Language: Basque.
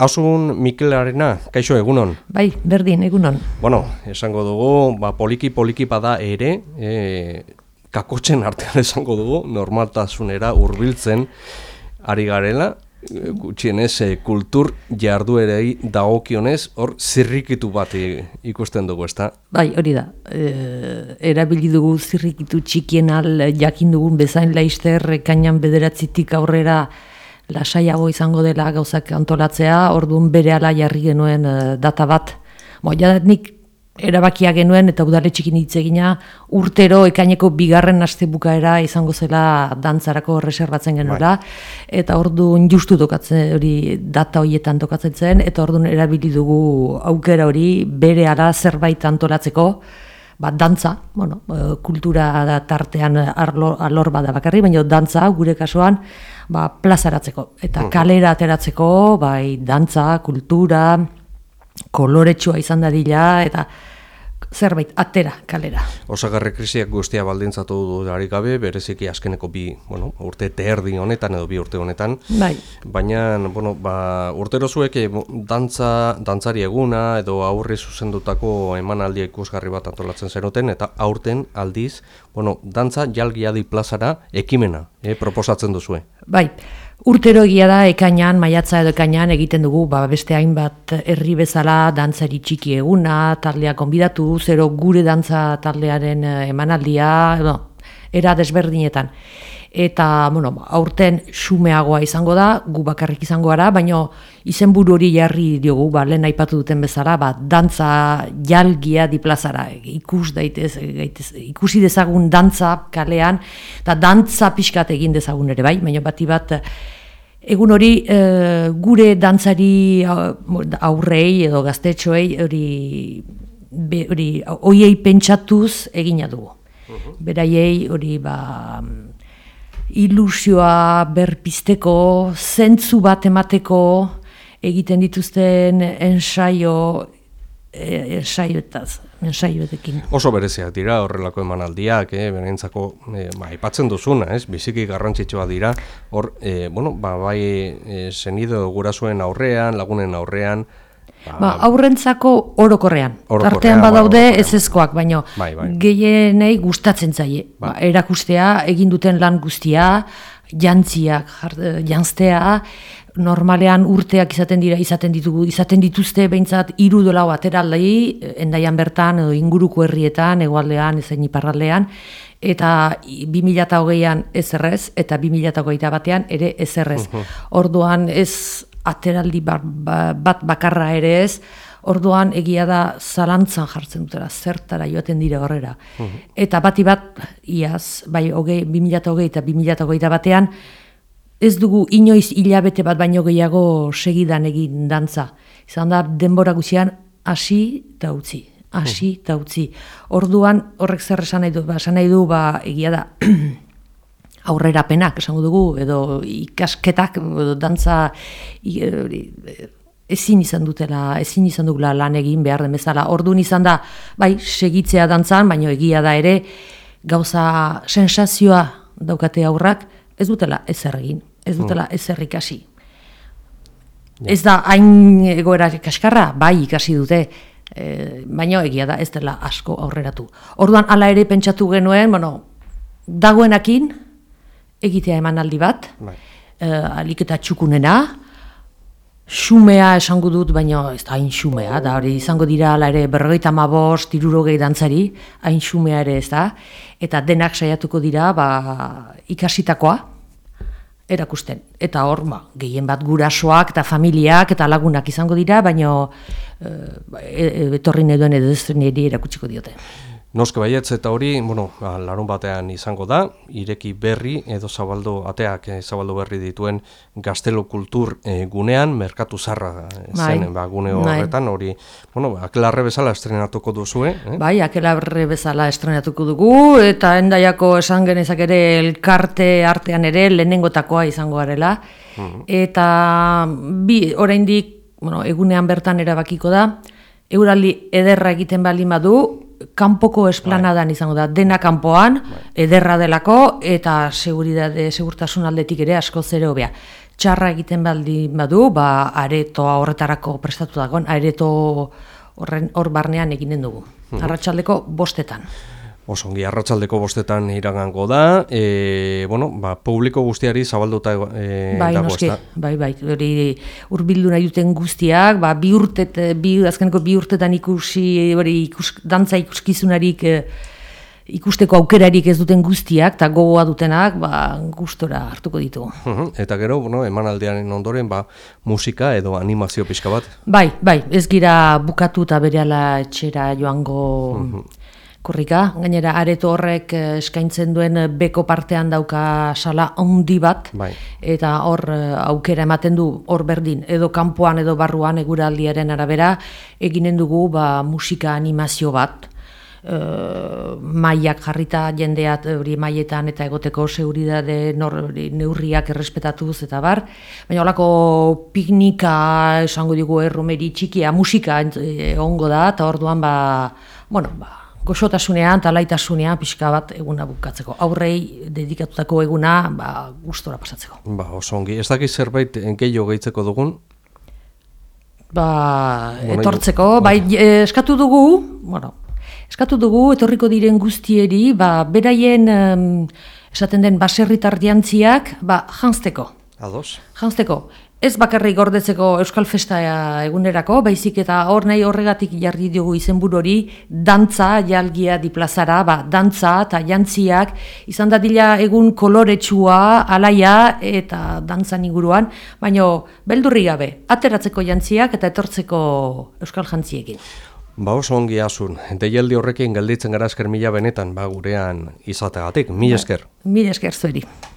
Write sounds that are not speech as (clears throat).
Asun Mikelarena, kaixo egunon. Bai, berdin, egunon. Bueno, esango dugu, ba, poliki poliki bada ere, e, kakotzen artean (laughs) esango dugu, normaltasunera hurbiltzen ari garela, e, gutxienez e, kultur jarduerei dagokionez hor zirrikitu bat ikusten dugu, ezta? Bai, hori da. E, erabili dugu zirrikitu txikien al jakin dugun bezain laizter kainan bederatzitik aurrera lasaiago izango dela gauzak antolatzea, orduan bere ala jarri genuen uh, data bat. Bo, ja, nik erabakia genuen eta udale txikin hitz egina urtero ekaineko bigarren aste bukaera izango zela dantzarako reservatzen genuela bai. eta orduan justu tokatzen hori data horietan tokatzen zen eta orduan erabili dugu aukera hori bere ala zerbait antolatzeko ba, dantza, bueno, eh, kultura tartean arlo, alor bada bakarri, baina dantza gure kasuan ba, plazaratzeko. Eta kalera ateratzeko, bai, dantza, kultura, koloretsua izan dadila, eta zerbait atera kalera. Osagarre krisiak guztia baldintzatu du dari gabe, bereziki askeneko bi, bueno, urte terdi honetan edo bi urte honetan. Bai. Baina, bueno, ba, urtero zuek eh, dantza, dantzari eguna edo aurri zuzendutako emanaldia ikusgarri bat antolatzen zenuten eta aurten aldiz, bueno, dantza jalgiadi plazara ekimena, eh, proposatzen duzue. Bai. Urtero egia da ekainan, maiatza edo ekainan egiten dugu ba, beste hainbat herri bezala dantzari txiki eguna, taldea konbidatu, zero gure dantza taldearen eh, emanaldia, no, era desberdinetan eta bueno, aurten xumeagoa izango da, gu bakarrik izango gara, baina izenburu hori jarri diogu, ba, lehen aipatu duten bezala, ba, dantza jalgia diplazara, ikus daitez, gaitez, ikusi dezagun dantza kalean, eta dantza pixkat egin dezagun ere, bai, baina bati bat, Egun hori e, gure dantzari aurrei edo gaztetxoei hori hori hoiei pentsatuz egina dugu. Mhm. Beraiei hori ba ilusioa berpisteko, zentzu bat emateko egiten dituzten ensaio e, ensaioetaz, ensaioetekin. Oso bereziak dira horrelako emanaldiak, eh, berentzako eh, ba, ipatzen duzuna, ez? biziki garrantzitsua dira, hor, eh, bueno, ba, bai eh, zenido gurasuen aurrean, lagunen aurrean, Ba, aurrentzako orokorrean. Tartean badaude bai, ez ezkoak, baina bai, bai. gehienei gustatzen zaie. Ba. ba. erakustea, egin duten lan guztia, jantziak, jantztea, normalean urteak izaten dira izaten ditugu izaten dituzte behintzat hiru dolau ateraldei endaian bertan edo inguruko herrietan hegoaldean ezein iparraldean eta 2020an ez errez eta 2021 batean ere ez errez. Orduan ez ateraldi ba, bat bakarra ere ez, orduan egia da zalantzan jartzen dutela, zertara joaten dire horrera. Mhm. Eta bati bat, iaz, bai, hogei, 2008 eta 2008 batean, ez dugu inoiz hilabete bat baino gehiago segidan egin dantza. Izan da, denbora guzian, hasi eta utzi. Hasi eta utzi. Orduan, horrek zer esan nahi du, ba, esan nahi du, ba, egia da, (clears throat) aurrerapenak esango dugu edo ikasketak edo dantza ezin izan dutela ezin izan dugula lan egin behar den bezala. Ordun izan da bai segitzea dantzan baino egia da ere gauza sensazioa daukate aurrak ez dutela ezer egin ez dutela mm. ezer ikasi. Ez da hain egoera kaskarra bai ikasi dute e, baino egia da ez dela asko aurreratu. Orduan hala ere pentsatu genuen bueno dagoenakin egitea emanaldi bat, bai. uh, alik eta txukunena, xumea esango dut, baina ez da hain xumea, da hori izango dira ala ere berrogeita mabost, irurogei dantzari, hain xumea ere ez da, eta denak saiatuko dira ba, ikasitakoa, erakusten. Eta hor, ba, gehien bat gurasoak eta familiak eta lagunak izango dira, baina uh, etorri neduen edo ez niri erakutsiko diote. Noske baietz eta hori, bueno, ba, larun batean izango da, ireki berri edo zabaldo ateak e, berri dituen gaztelo kultur e, gunean, merkatu zarra e, zen ba, gune bai. horretan, hori, bueno, akelarre bezala estrenatuko duzu, eh? Bai, akelarre bezala estrenatuko dugu, eta endaiako esan genezak ere elkarte artean ere lehenengotakoa izango garela, mhm. eta bi, oraindik, bueno, egunean bertan erabakiko da, euraldi ederra egiten bali du, kanpoko esplanadan bai. izango da, dena kanpoan, bai. ederra delako, eta seguridade, segurtasun aldetik ere asko zere hobea. txarra egiten baldin badu, ba, aretoa horretarako prestatu dagoen, areto horren hor barnean eginen dugu. Mhm. Arratxaldeko bostetan. Osongi, arratsaldeko bostetan iragango da, e, bueno, ba, publiko guztiari zabalduta e, bai, dago, noski, Bai, bai, hori urbildu nahi duten guztiak, ba, bi urtet, bi, azkeneko bi urtetan ikusi, hori ikus, dantza ikuskizunarik e, ikusteko aukerarik ez duten guztiak, eta gogoa dutenak, ba, gustora hartuko ditugu. Eta gero, bueno, emanaldiaren ondoren, ba, musika edo animazio pixka bat? Bai, bai, ez gira bukatu eta bere etxera joango korrika. Gainera, areto horrek eh, eskaintzen duen beko partean dauka sala handi bat, bai. eta hor eh, aukera ematen du hor berdin, edo kanpoan edo barruan eguraldiaren arabera, eginen dugu ba, musika animazio bat, e, maiak jarrita jendeat hori maietan eta egoteko seguridade neurriak errespetatuz eta bar, baina holako piknika esango dugu erromeri txikia musika ongo da, eta orduan ba, bueno, ba, goxotasunean eta laitasunean pixka bat eguna bukatzeko. Aurrei dedikatutako eguna ba, gustora pasatzeko. Ba, oso ongi. Ez dakiz zerbait gehiago gehitzeko dugun? Ba, etortzeko, bai, eh, eskatu dugu, bueno, eskatu dugu, etorriko diren guztieri, ba, beraien, esaten den, baserritar diantziak, ba, janzteko. Ados. Janzteko. Ez bakarrik gordetzeko Euskal Festa egunerako, baizik eta hor nahi horregatik jarri dugu izenburu hori, dantza, jalgia diplazara, ba, dantza eta jantziak, izan dadila egun koloretsua, alaia eta dantzan inguruan, baina beldurri gabe, ateratzeko jantziak eta etortzeko Euskal Jantziekin. Ba oso ongi asun, deialdi horrekin gelditzen gara esker mila benetan, ba gurean izategatik, mila esker. Mila esker zueri.